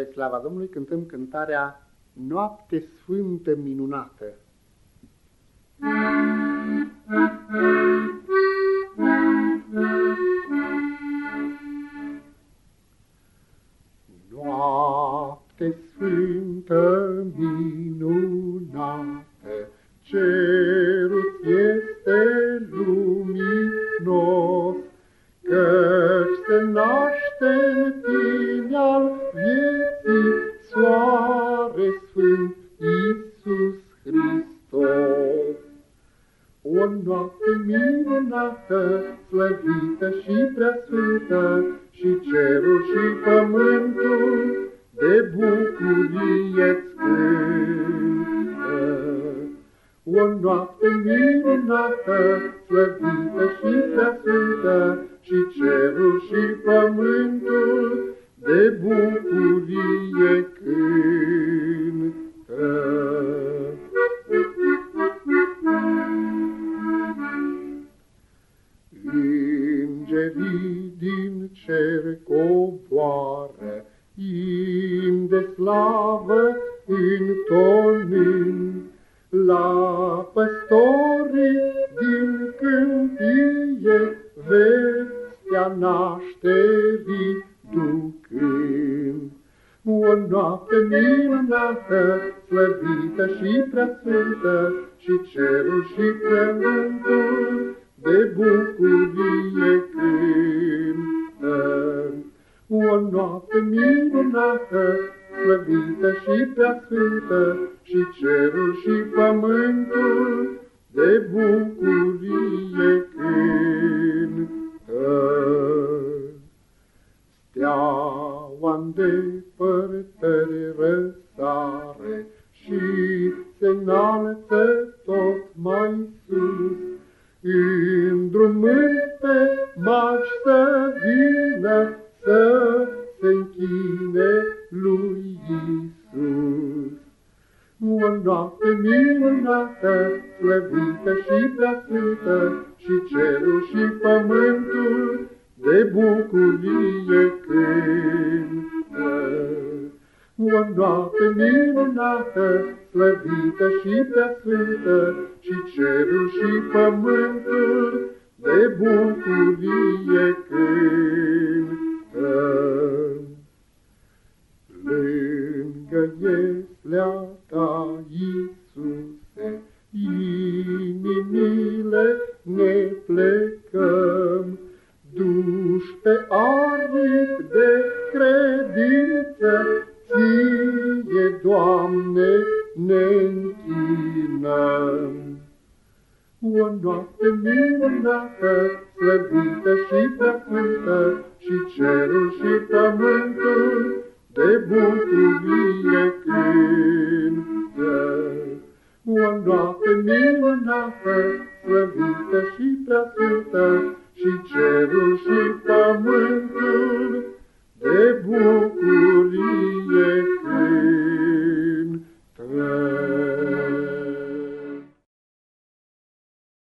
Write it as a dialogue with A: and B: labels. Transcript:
A: Spre slava Domnului cântăm cântarea Noapte Sfântă Minunată. Noapte Sfântă Minunată, cerul este luminos, căci se slăvită și preasfântă, și cerul și pământul de bucurie-ți O noapte minunată, slăvită și Îngerii din cer coboară, im de slavă întonând, la păstorii din câmpie vestea nașterii ducând. O noapte minunată, slăvită și preasfântă, și cerul și pământul de bucurie cântă. O noapte minunată, slăvită și preasfântă, și cerul și pământul de bucurie cântă. Steaua depărtări răsare și se înalță pe maci să vină să se închine lui Isus. O noapte minunată, slăvită și preasfântă, și cerul și pământul de bucurie cântă. O noapte minunată, slăvită și preasfântă, și cerul și pământul duși pe aripi de credință, Ție, Doamne, ne închinăm. O noapte minunată, slăvită și preasfântă, și cerul și pământul de bucurie cântă. O noapte minunată, slăvită și preasfântă, și cerul și pământul